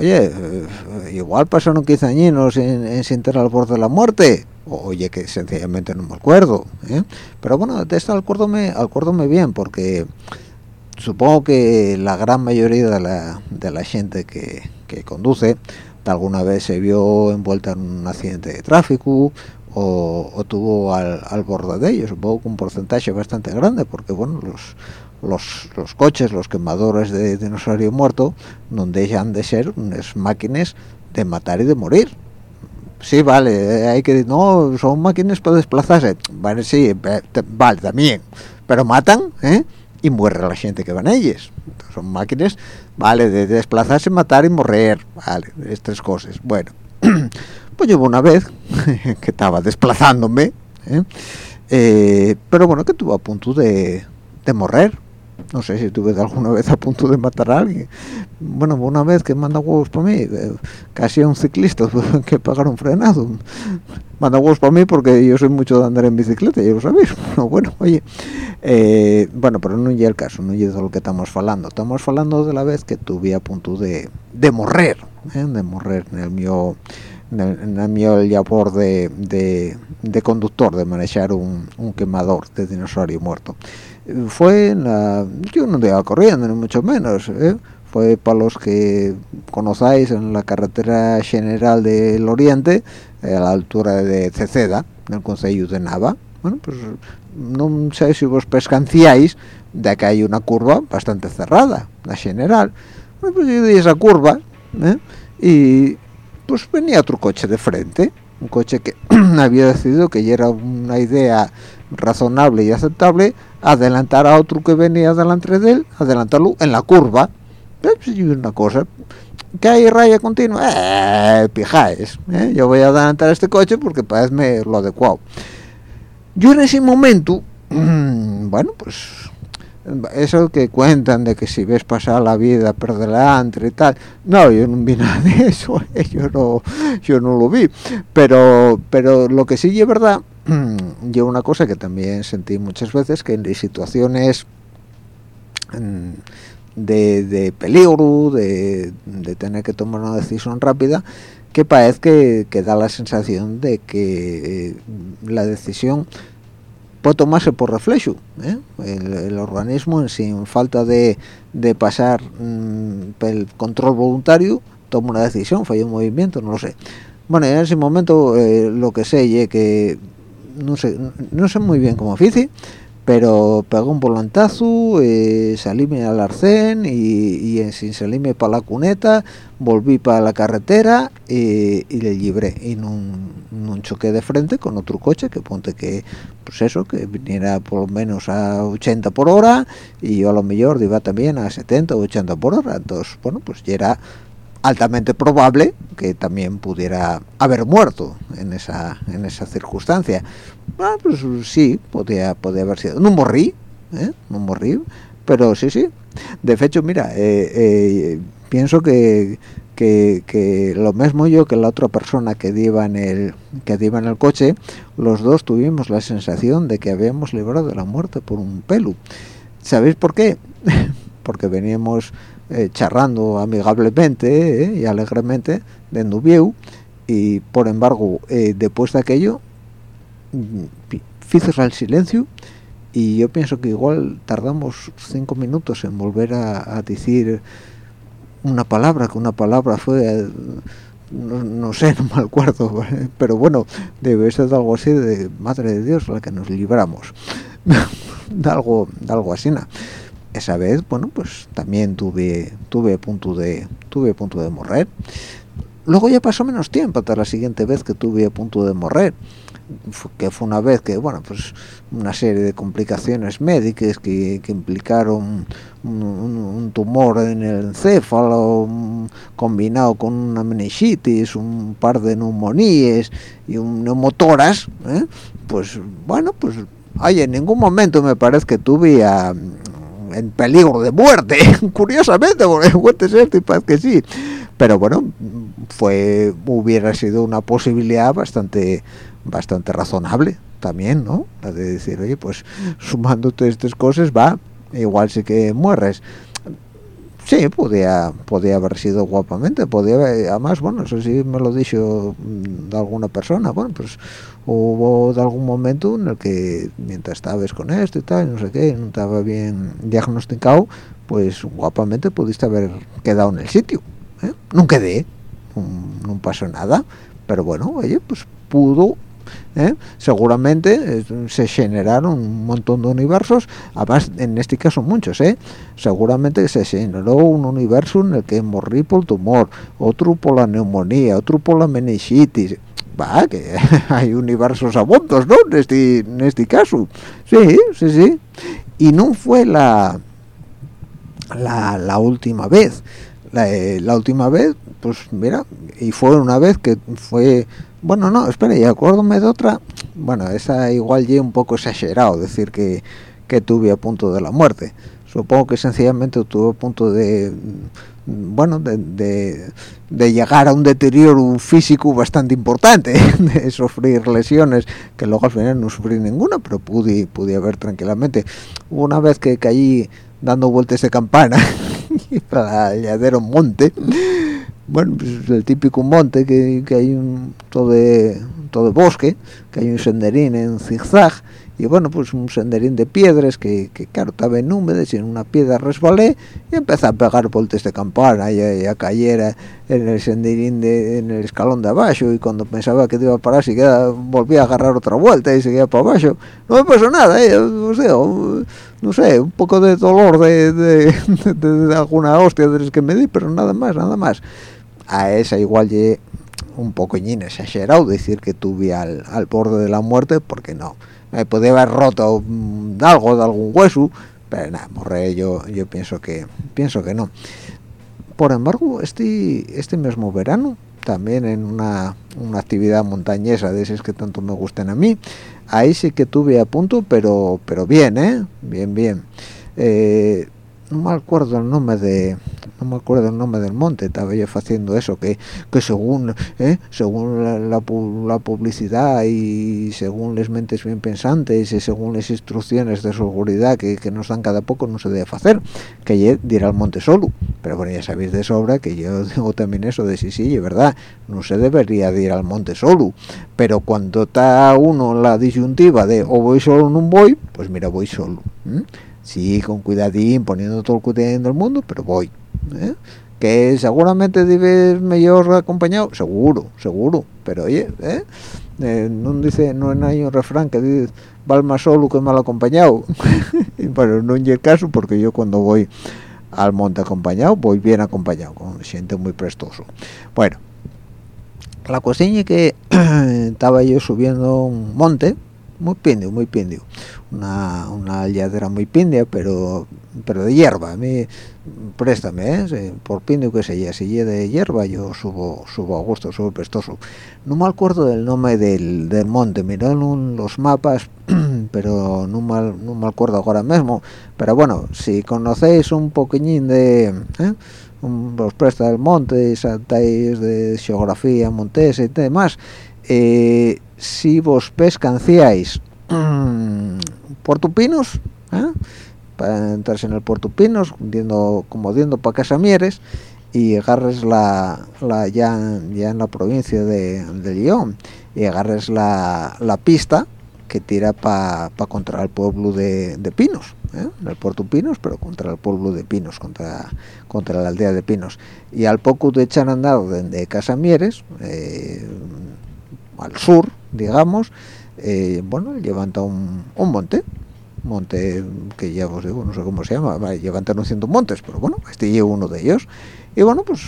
oye eh, igual pasaron 15 años en, en sentar al borde de la muerte oye que sencillamente no me acuerdo ¿eh? pero bueno de esto acuérdome acuérdome bien porque supongo que la gran mayoría de la, de la gente que, conduce alguna vez se vio envuelta en un accidente de tráfico o, tuvo al, al, borde de ellos supongo que un porcentaje bastante grande porque bueno los los, los coches, los quemadores de dinosaurio muerto, no dejan de ser unas máquinas de matar y de morir sí, vale, hay que no, son máquinas para desplazarse, vale, sí, vale, también, pero matan, ¿eh? Y muere la gente que van a ellas. Son máquinas, vale, de desplazarse, matar y morir, vale, estas cosas. Bueno, pues yo una vez que estaba desplazándome, ¿eh? Eh, pero bueno, que estuvo a punto de, de morir no sé si tuve alguna vez a punto de matar a alguien. Bueno una vez que manda huevos para mí eh, casi a un ciclista que pagar un frenado. Manda huevos para mí porque yo soy mucho de andar en bicicleta ya lo sabéis. Bueno oye eh, bueno pero no es el caso no es de lo que estamos hablando estamos hablando de la vez que tuve a punto de de morrer ¿eh? de morrer en el mío en el mío labor de, de, de, conductor de manejar un, un quemador de dinosaurio muerto fue la, yo no iba corriendo ni mucho menos ¿eh? fue para los que conocáis en la carretera general del Oriente a la altura de Ceceda en el Consejo de Nava bueno pues no sé si vos pescanciáis de que hay una curva bastante cerrada la general bueno, pues yo di esa curva ¿eh? y pues venía otro coche de frente un coche que había decidido que ya era una idea razonable y aceptable adelantar a otro que venía delante de él adelantarlo en la curva pues, y una cosa que hay raya continua eh, pijáis ¿eh? yo voy a adelantar este coche porque parece lo adecuado yo en ese momento bueno pues eso que cuentan de que si ves pasar la vida por delante y tal. No yo no vi nada de eso eh, yo no yo no lo vi. Pero pero lo que sí es verdad yo una cosa que también sentí muchas veces que en situaciones mm, de, peligro de, tener que tomar una decisión rápida que parece que, da la sensación de que eh, la decisión puede tomarse por reflejo ¿eh? el, organismo sin falta de, pasar mm, el control voluntario toma una decisión falla un movimiento no lo sé bueno en ese momento eh, lo que sé es que no sé no sé muy bien cómo hice pero pegó un volantazo, eh, salíme al arcén y, y sin salirme para la cuneta, volví para la carretera y le libré. Y no, un choqué de frente con otro coche que ponte que, pues eso, que viniera por lo menos a 80 por hora y yo a lo mejor iba también a 70 o 80 por hora. Entonces, bueno, pues ya era altamente probable que también pudiera haber muerto en esa en esa circunstancia. Ah, pues sí podía podía haber sido. No morí ¿eh? no pero sí sí. De hecho mira eh, eh, pienso que, que, lo mismo yo que la otra persona que iba en el que iba el coche los dos tuvimos la sensación de que habíamos librado de la muerte por un pelo. Sabéis por qué porque veníamos eh, charrando amigablemente eh, y alegremente de Nubieu y por embargo eh, después de aquello fices al silencio y yo pienso que igual tardamos cinco minutos en volver a, decir una palabra que una palabra fue no, sé, no me acuerdo, pero bueno, debe ser algo así de Madre de Dios la que nos libramos, de algo, de algo así, ¿no? Esa vez bueno pues también tuve tuve punto de tuve punto de morrer luego ya pasó menos tiempo hasta la siguiente vez que tuve a punto de morrer que fue una vez que bueno pues una serie de complicaciones médicas que, implicaron un, tumor en el encéfalo combinado con una meningitis un par de neumonías y un neumotoras ¿eh? pues bueno pues ay en ningún momento me parece que tuve a en peligro de muerte, curiosamente, porque puede ser tipo que sí, pero bueno, fue hubiera sido una posibilidad bastante bastante razonable también, ¿no? La de decir, oye, pues sumándote estas cosas va, igual sí que mueres. Sí, podía, podía haber sido guapamente, podía además, bueno, eso sí me lo dicho mm, de alguna persona, bueno, pues hubo algún momento en el que mientras estabas con esto y tal, no sé qué, no estaba bien diagnosticado, pues guapamente pudiste haber quedado en el sitio. ¿eh? No quedé, no, pasó nada, pero bueno, oye, pues pudo ¿eh? seguramente eh, se generaron un montón de universos además en este caso muchos ¿eh? seguramente se generó un universo en el que morí por el tumor otro por la neumonía otro por la meningitis va, que hay universos abundos, ¿no? En este, en este caso. Sí, sí, sí. Y no fue la, la, última vez. Eh, la, última vez, pues mira, y fue una vez que fue... Bueno, no, espera, y acuérdome de otra... Bueno, esa igual ya un poco exagerado, decir que, que tuve a punto de la muerte. Supongo que sencillamente tuve a punto de bueno, de, llegar a un deterioro físico bastante importante, de sufrir lesiones, que luego al final no sufrí ninguna, pero pude, pude haber tranquilamente. Una vez que caí dando vueltas de campana para el lladero monte, bueno, pues el típico monte que, hay un, todo, de, todo bosque, que hay un senderín en zigzag, y bueno pues un senderín de piedras que, que claro estaba en húmedas y en una piedra resbalé y empecé a pegar voltes de campana y a, caer en el senderín de, en el escalón de abajo y cuando pensaba que iba a parar si volví a agarrar otra vuelta y seguía para abajo no me pasó nada ¿eh? o no sé un poco de dolor de, de, alguna hostia de las que me di pero nada más nada más a esa igual un poquillín exagerado decir que tuve al, al borde de la muerte porque no. Me podía haber roto mm, algo de algún hueso pero nada morré yo yo pienso que pienso que no. Por embargo este este mismo verano también en una, una actividad montañesa de esas que tanto me gusten a mí ahí sí que tuve a punto pero pero bien eh bien bien. Eh, no me acuerdo el nombre de no me acuerdo el nombre del monte estaba yo haciendo eso que, que según ¿eh? según la, la, publicidad y según las mentes bien pensantes y según las instrucciones de seguridad que, nos dan cada poco no se debe hacer que ir dirá al monte solo. Pero bueno ya sabéis de sobra que yo digo también eso de sí sí verdad no se debería ir al monte solo. Pero cuando está uno en la disyuntiva de o voy solo o no voy pues mira voy solo sí con cuidadín poniendo todo el cuidado del mundo pero voy ¿eh? que seguramente debes mejor acompañado seguro seguro pero oye ¿eh? Eh, no dice no hay un refrán que dice val más solo que mal acompañado pero no en el caso porque yo cuando voy al monte acompañado voy bien acompañado con gente muy prestoso bueno la cuestión es que estaba yo subiendo un monte muy pindio, muy pindio. Una, una lladera muy pindia, pero pero de hierba. A mí, préstame, ¿eh? por pindio que sea, si de hierba, yo subo subo a gusto, subo prestoso. No me acuerdo del nombre del, del monte, miraron los mapas, pero no me, no me acuerdo ahora mismo. Pero bueno, si conocéis un poquillín de... ¿eh? los presta del monte, saltáis de geografía montesa y demás, eh, si vos pescanciáis mmm, Pinos ¿eh? Para entrarse en el Puerto Pinos como diendo para Casamieres y agarres la, la ya, ya en la provincia de, de León y agarres la, la pista que tira para pa contra el pueblo de, de Pinos, ¿eh? el Puerto Pinos, pero contra el pueblo de Pinos, contra, contra la aldea de Pinos. Y al poco de echar andar de, de Casamieres, eh, al sur, digamos, eh, bueno, levanta un, un, monte, monte que ya os digo, no sé cómo se llama, levantan 100 montes, pero bueno, este es uno de ellos. Y bueno, pues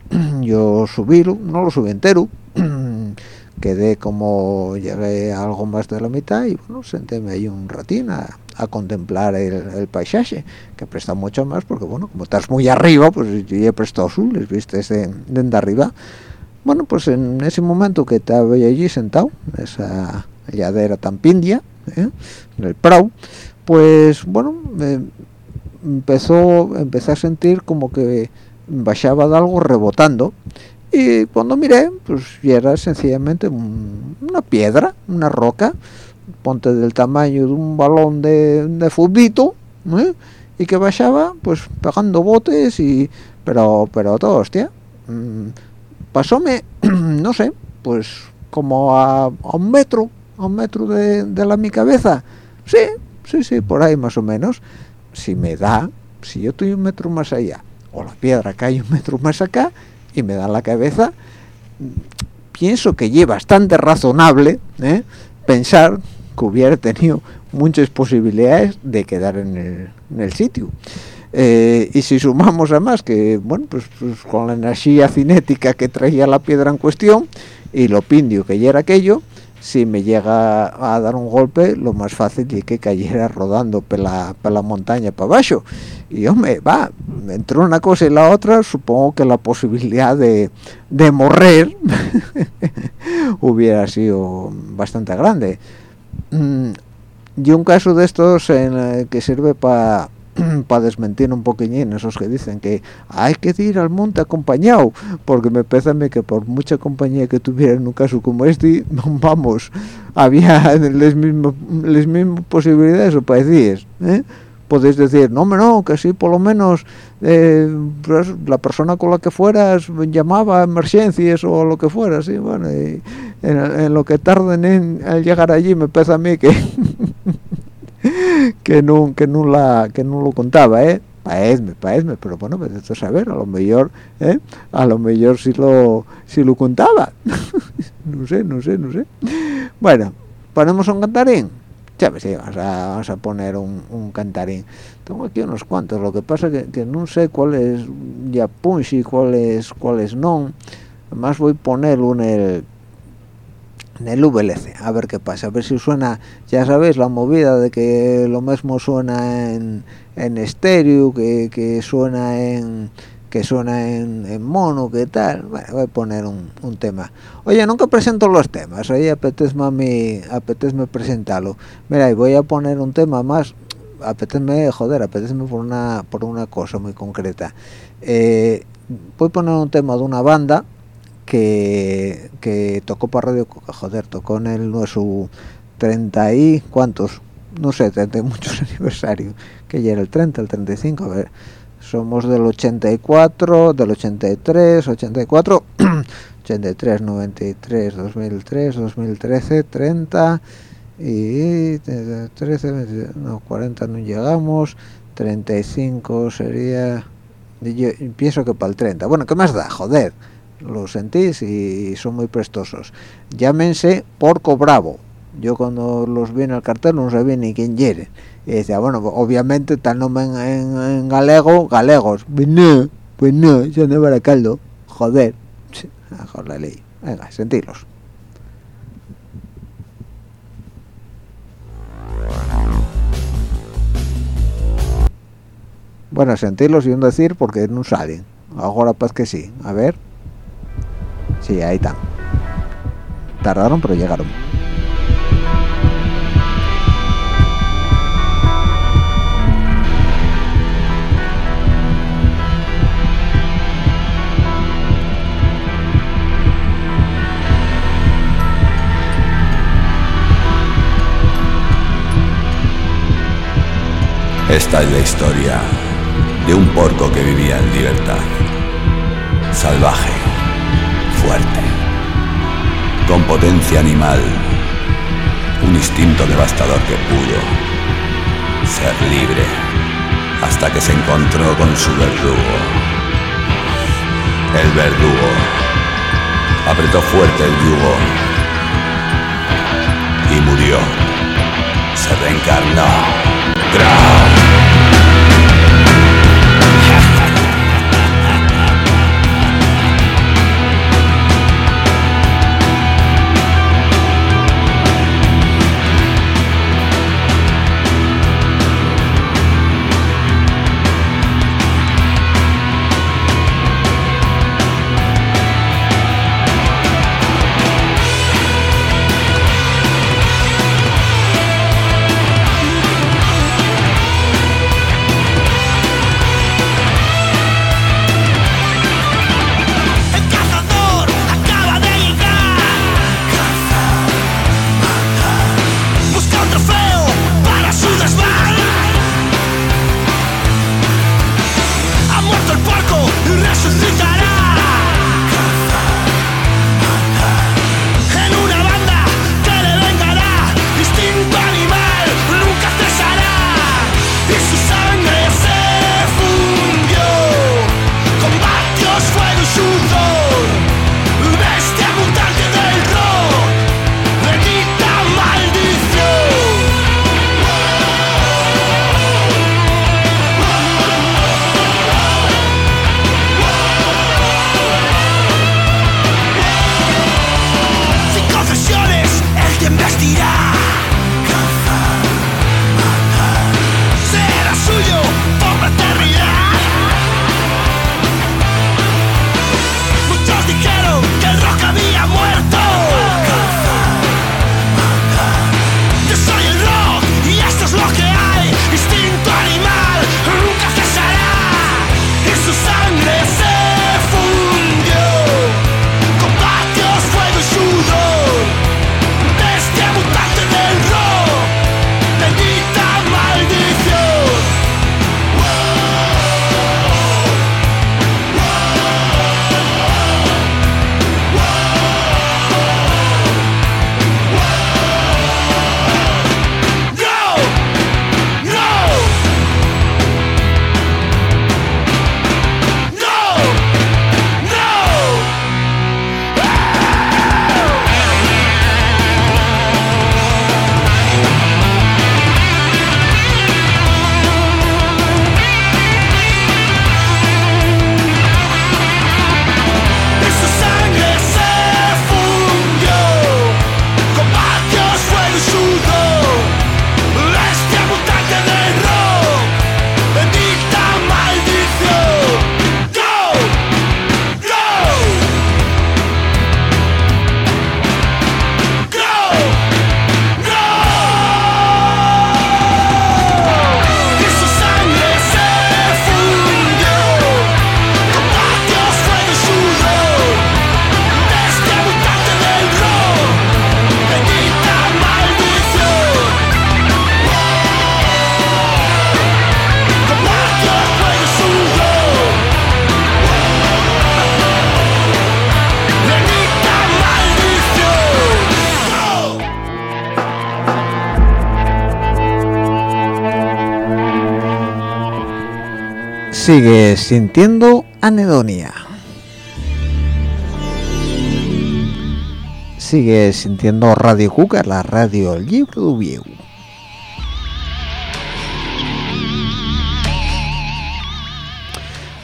yo subí, no lo subí entero, quedé como llegué a algo más de la mitad y bueno, sentéme ahí un ratín a, a contemplar el, paisaje, que presta mucho más porque bueno, como estás muy arriba, pues yo he prestado les viste desde, desde arriba, bueno, pues en ese momento que estaba allí sentado, esa lladera tan pindia, ¿eh? el prau, pues bueno, empezó, empecé a sentir como que bajaba de algo rebotando y cuando miré, pues era sencillamente un, una piedra, una roca, ponte del tamaño de un balón de, de ¿eh? y que bajaba pues pegando botes y pero pero todo hostia mmm, pasóme, no sé, pues como a, un metro, a un metro de, de, la mi cabeza. Sí, sí, sí, por ahí más o menos. Si me da, si yo estoy un metro más allá, o la piedra cae un metro más acá, y me da la cabeza, pienso que es bastante razonable ¿eh? pensar que hubiera tenido muchas posibilidades de quedar en el, en el sitio. Eh, y si sumamos además que, bueno, pues, pues, con la energía cinética que traía la piedra en cuestión y lo pindio que ya era aquello, si me llega a dar un golpe, lo más fácil es que cayera rodando por la, la montaña para abajo. Y hombre, va, entre una cosa y la otra, supongo que la posibilidad de, de morrer hubiera sido bastante grande. Mm, y un caso de estos en que sirve para para desmentir un poquillín esos que dicen que hay que ir al monte acompañado porque me pésame que por mucha compañía que tuviera en un caso como este vamos había las mismas las mismas posibilidades o parecías ¿eh? podéis decir no no que sí por lo menos eh, pues, la persona con la que fueras llamaba a emergencias o lo que fuera sí bueno y en, en, lo que tarden en, en llegar allí me pesa a mí que que no que no que no lo contaba eh paesme paesme pero bueno pues esto saber a lo mejor ¿eh? a lo mejor si lo si lo contaba. No sé no sé no sé. Bueno ponemos un cantarín. Ya sí, vamos a, vamos a poner un, un, cantarín. Tengo aquí unos cuantos lo que pasa que, que no sé cuál es ya punch y cuál es cuál es no además voy a ponerlo en el en el VLC a ver qué pasa a ver si suena ya sabéis la movida de que lo mismo suena en, en estéreo que, que suena en que suena en, mono, que tal, bueno, voy a poner un, tema. Oye, nunca presento los temas, ahí apetezme a mí, apetezme presentarlo. Mira, y voy a poner un tema más, apetezme, joder, apetezme por una, por una cosa muy concreta. Eh, voy a poner un tema de una banda que, tocó para Radio joder, tocó en el nuestro 30 y, ¿cuántos? No sé, 30 y muchos aniversarios, que ya era el 30, el 35, a ver somos del 84, del 83, 84, 83, 93, 2003, 2013, 30 y 13, no, 40 no llegamos, 35 sería, yo pienso que para el 30. Bueno, ¿qué más da? Joder, lo sentís y son muy prestosos. Llámense Porco Bravo. Yo cuando los vi en el cartel no sabía ni quién quiere y decía bueno obviamente tal nombre en, galego galegos pues no pues no yo no para caldo joder mejor la ley venga sentílos bueno sentirlos y un decir porque no salen. Ahora pues que sí. A ver sí ahí están tardaron pero llegaron. Esta es la historia de un porco que vivía en libertad. Salvaje, con potencia animal, un instinto devastador que pudo ser libre hasta que se encontró con su verdugo. El verdugo apretó fuerte el yugo y murió. Se reencarnó. Sigue sintiendo anedonia. Sigue sintiendo Radio Cuca, la radio Libro Viejo.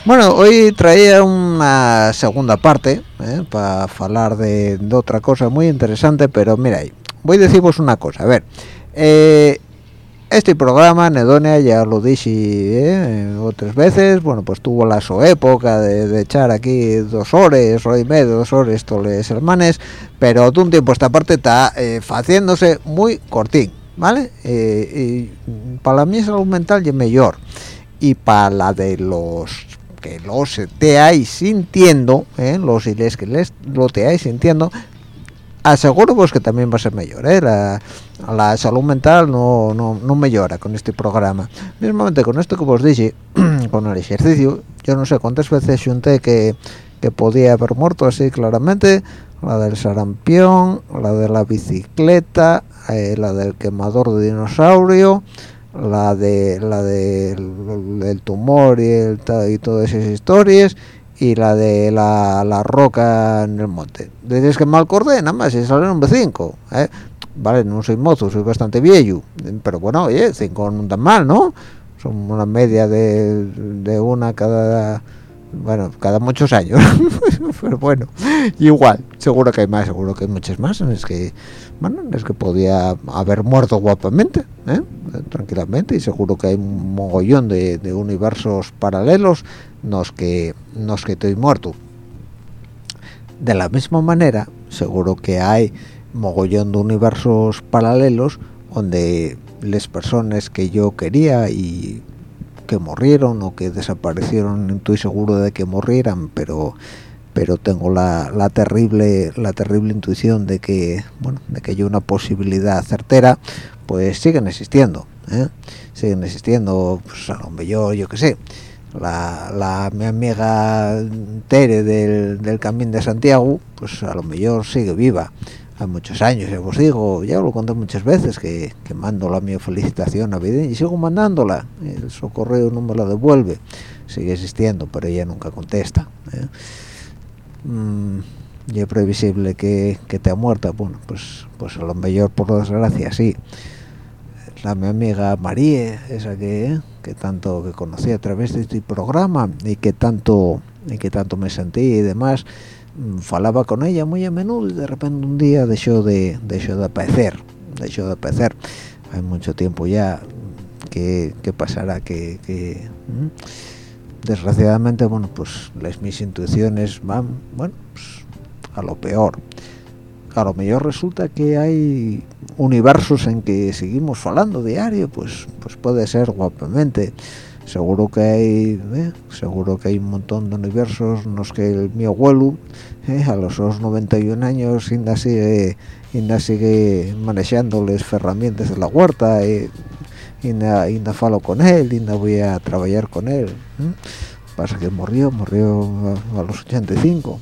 Bueno, hoy traía una segunda parte ¿eh? para hablar de, otra cosa muy interesante, pero mira, voy a deciros una cosa. A ver, eh, este programa, Nedonia, ya lo dije ¿eh? otras veces, bueno, pues tuvo la su época de, echar aquí dos horas, hora y media, dos horas, todos los hermanes, pero de un tiempo esta parte está eh, haciéndose muy cortín, ¿vale? Eh, y para la mi salud mental y mejor, y para la de los que los estéis sintiendo, los y les que les lo estéis sintiendo, aseguro vos que también va a ser mejor ¿eh? la, salud mental no, no, no, mejora con este programa mismamente con esto que vos dije con el ejercicio yo no sé cuántas veces junté que, que podía haber muerto así claramente la del sarampión la de la bicicleta eh, la del quemador de dinosaurio la de la del tumor y, el, y todas esas historias y la de la, roca en el monte. Dices que mal cordé, nada más, y salen un B5. ¿eh? Vale, no soy mozo, soy bastante viejo, pero bueno, oye, 5 no tan mal, ¿no? Son una media de, de una cada bueno, cada muchos años, pero bueno, igual, seguro que hay más, seguro que hay muchas más, es que, bueno, es que podía haber muerto guapamente, ¿eh? tranquilamente, y seguro que hay un mogollón de, de universos paralelos nos que, nos que estoy muerto. De la misma manera, seguro que hay mogollón de universos paralelos donde las personas que yo quería y que murieron o que desaparecieron estoy seguro de que murieran pero pero tengo la, la, terrible la terrible intuición de que bueno de que hay una posibilidad certera pues siguen existiendo ¿eh? siguen existiendo pues a lo mejor yo qué sé la, la mi amiga Tere del, del Camino de Santiago pues a lo mejor sigue viva hay muchos años, ya os digo, ya lo conté muchas veces, que, que mando la mi felicitación navideña y sigo mandándola, el su correo no me la devuelve, sigue existiendo, pero ella nunca contesta. ¿eh? Mm, y es previsible que, que te ha muerta, bueno, pues, pues a lo mejor por desgracia sí. La mi amiga María, esa que, que tanto que conocí a través de este programa y que tanto y que tanto me sentí y demás, falaba con ella muy a menudo y de repente un día dejó de dejó de aparecer dejó de aparecer. Hay mucho tiempo ya que, que pasará que, desgraciadamente bueno pues las mis intuiciones van bueno pues, a lo peor a lo mejor resulta que hay universos en que seguimos hablando diario pues pues puede ser guapamente seguro que hay ¿eh? seguro que hay un montón de universos en los que el mi abuelo ¿eh? a los 91 años ainda sigue ainda sigue manejando las herramientas de la huerta y ainda, falo con él ainda voy a trabajar con él pasa que murió murió a, los 85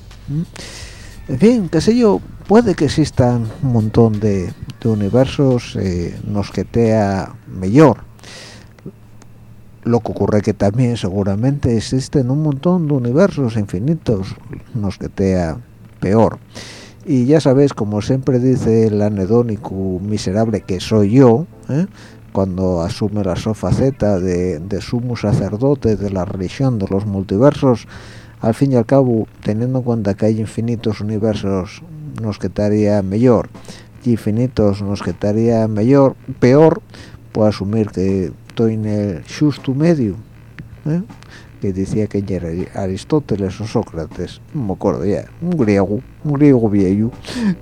en fin qué sé yo puede que existan un montón de, universos eh, los que sea mejor lo que ocurre que también seguramente existen un montón de universos infinitos los que sea peor y ya sabéis como siempre dice el anedónico miserable que soy yo ¿eh? cuando asume la sofaceta de sumo sacerdote de la religión de los multiversos al fin y al cabo teniendo en cuenta que hay infinitos universos nos que estaría mejor y infinitos nos que estaría mejor peor puedo asumir que en el justo medio ¿eh? que decía que era Aristóteles o Sócrates no me acuerdo ya un griego un griego viejo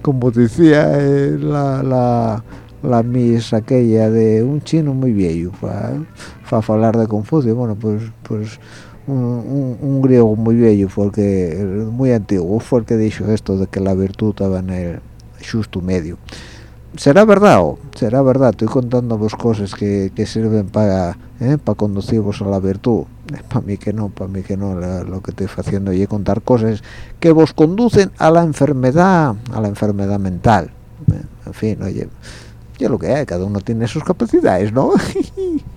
como decía eh, la, la, la misa aquella de un chino muy viejo para hablar de Confucio bueno pues pues un, un, griego muy viejo fue el que muy antiguo fue el que dijo esto de que la virtud estaba en el justo medio. Será verdad o será verdad estoy contando vos cosas que, sirven para eh, para conduciros a la virtud. Para mí que no para mí que no lo que estoy haciendo. Y contar cosas que vos conducen a la enfermedad a la enfermedad mental. Eh, en fin oye ya lo que hay cada uno tiene sus capacidades no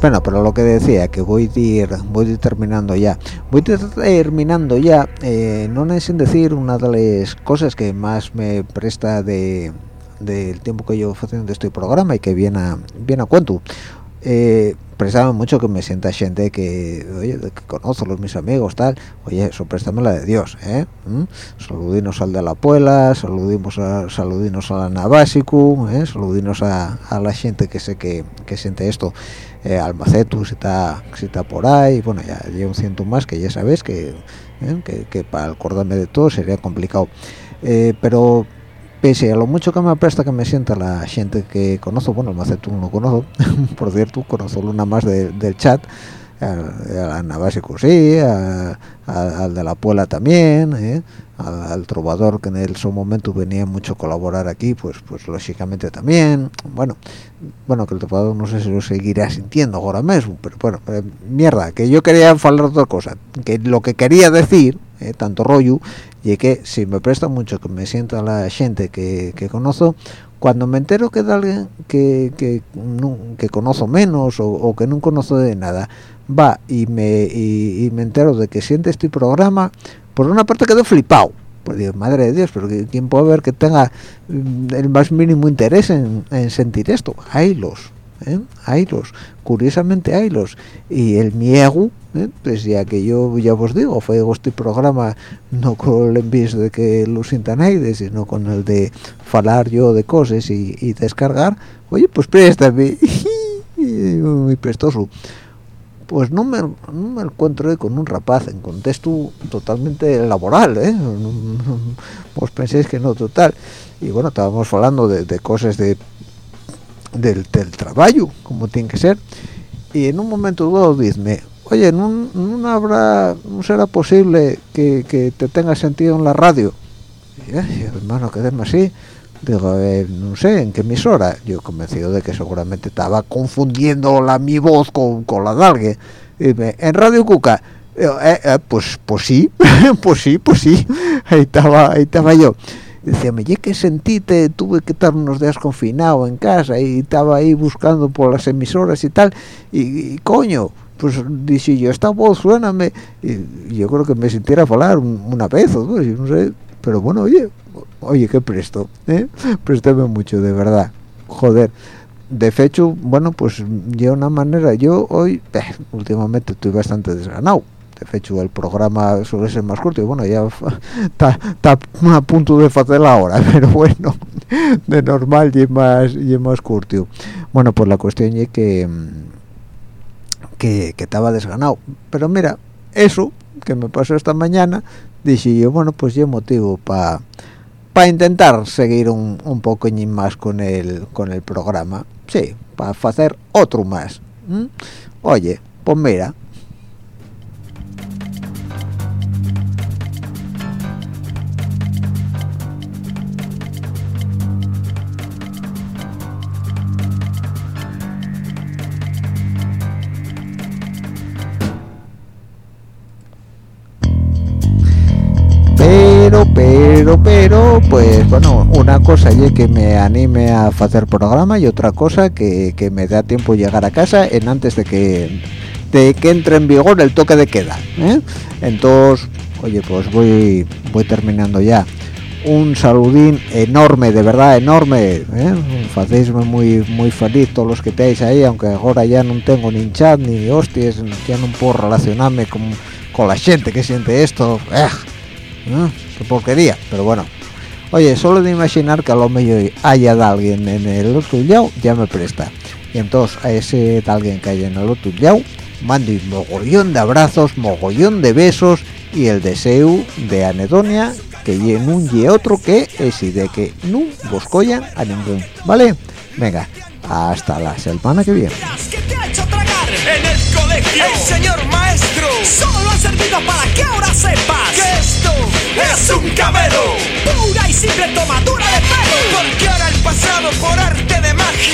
bueno pero lo que decía que voy a ir voy terminando ya voy terminando ya eh, no es sin decir una de las cosas que más me presta de del tiempo que llevo haciendo este programa y que viene a, viene a cuento eh, prestame mucho que me sienta gente que oye que conozco los mis amigos tal oye eso préstame la de Dios ¿eh? ¿Mm? saludinos al de la puela saludimos a saludinos a la Navasicu ¿eh? saludinos a, a, la gente que sé que, que siente esto eh, Almacetu si está si está por ahí bueno ya llevo un ciento más que ya sabes que, ¿eh? que, que para acordarme de todo sería complicado eh, pero pese a lo mucho que me presta que me sienta la gente que conozco, bueno, tú no conozco, por cierto, conozco una más del chat, a, Ana Básico sí, al de la Puela también, al, trovador que en el su momento venía mucho colaborar aquí, pues pues lógicamente también, bueno, bueno que el trovador no sé si lo seguirá sintiendo ahora mismo, pero bueno, eh, mierda, que yo quería hablar otra cosa, que lo que quería decir, eh, tanto rollo, y que si me presta mucho que me sienta la gente que, que conozco, cuando me entero que alguien que, que, que conozco menos o, que no conozco de nada va y me, y, me entero de que siente este programa, por una parte quedo flipado. Pues digo, madre de Dios, pero ¿quién puede ver que tenga mm, el más mínimo interés en, en sentir esto? Hay los, ¿eh? haylos curiosamente haylos y el miego ¿eh? pues ya que yo ya os digo fue este programa no con el envío de que lo sientan sino con el de falar yo de cosas y, descargar oye pues préstame muy prestoso pues no me, no me encuentro con un rapaz en contexto totalmente laboral, ¿eh? Vos penséis que no total. Y bueno, estábamos hablando de, cosas de del, trabajo, como tiene que ser. Y en un momento dado dime, oye, ¿no, habrá, no será posible que, te tenga sentido en la radio? Y, hermano, quedéme así. Digo, eh, no sé, ¿en qué emisora? Yo convencido de que seguramente estaba confundiendo la mi voz con, con la de alguien. Dime, en Radio Cuca. Eh, eh, pues, pues sí, pues sí, pues sí. Ahí estaba, ahí estaba yo decía, me que sentite, tuve que estar unos días confinado en casa y estaba ahí buscando por las emisoras y tal, y, coño, pues dije yo, esta voz suena, y yo creo que me sintiera hablar una vez o dos, no sé, pero bueno, oye, oye, qué presto, ¿eh? Préstame mucho, de verdad, joder. De hecho, bueno, pues de una manera, yo hoy, eh, últimamente estoy bastante desganado, de hecho el programa suele ser más corto y bueno ya está a punto de hacer la hora pero bueno de normal y más y más corto bueno pues la cuestión es que que estaba desganado pero mira eso que me pasó esta mañana dije yo bueno pues ya motivo para para intentar seguir un, un poco más con el con el programa. Sí para hacer otro más oye pues mira pero pero pues bueno una cosa es que me anime a hacer programa y otra cosa que, que, me da tiempo llegar a casa en antes de que de que entre en vigor el toque de queda ¿eh? entonces oye pues voy voy terminando ya un saludín enorme de verdad enorme ¿eh? muy muy feliz todos los que estáis ahí aunque ahora ya no tengo ni chat ni hostias ya no puedo relacionarme con, con la gente que siente esto qué porquería pero bueno. Oye solo de imaginar que a lo mejor haya de alguien en el otro lado ya me presta. Y entonces a ese de alguien que haya en el otro lado mando un mogollón de abrazos mogollón de besos y el deseo de anedonia que en un y otro que es y de que no vos collan a ningún. Vale venga hasta la semana que viene. En el señor maestro solo ha servido para que ahora sepas que esto es un cabelo. Pura y simple tomadura de pelo. Porque ahora el pasado por arte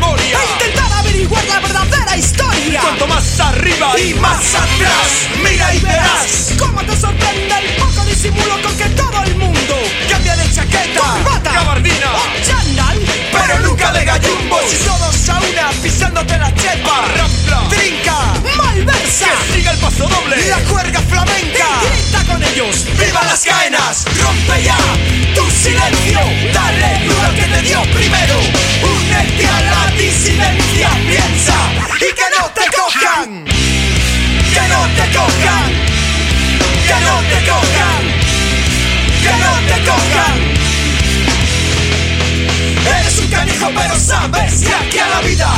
memoria e intentar averiguar la verdadera historia. Cuanto más arriba y más atrás, mira y verás cómo te sorprende el poco disimulo con que todo el mundo cambia de chaqueta, gabardina pero nunca de gallumbos. Y todos a una pisándote la chepa, rampla, trinca, malversa, que siga el paso doble, la cuerda flamenca, y grita con ellos, viva las caenas, rompe ya tu silencio, dale duro que te dio primero, únete a la disidencia, piensa y que no te cojan, que no te cojan, que no te cojan, que no te cojan. Eres un canijo pero sabes que aquí a la vida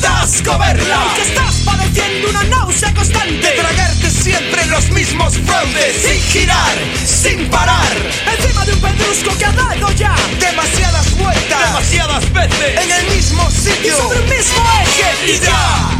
das coberla. Que estás padeciendo una náusea constante. De tragarte siempre los mismos fraudes. Sin girar, sin parar. Encima de un pedrusco que ha dado ya Demasiadas vueltas. Demasiadas veces. En el mismo sitio. Y sobre un mismo eje. Y ya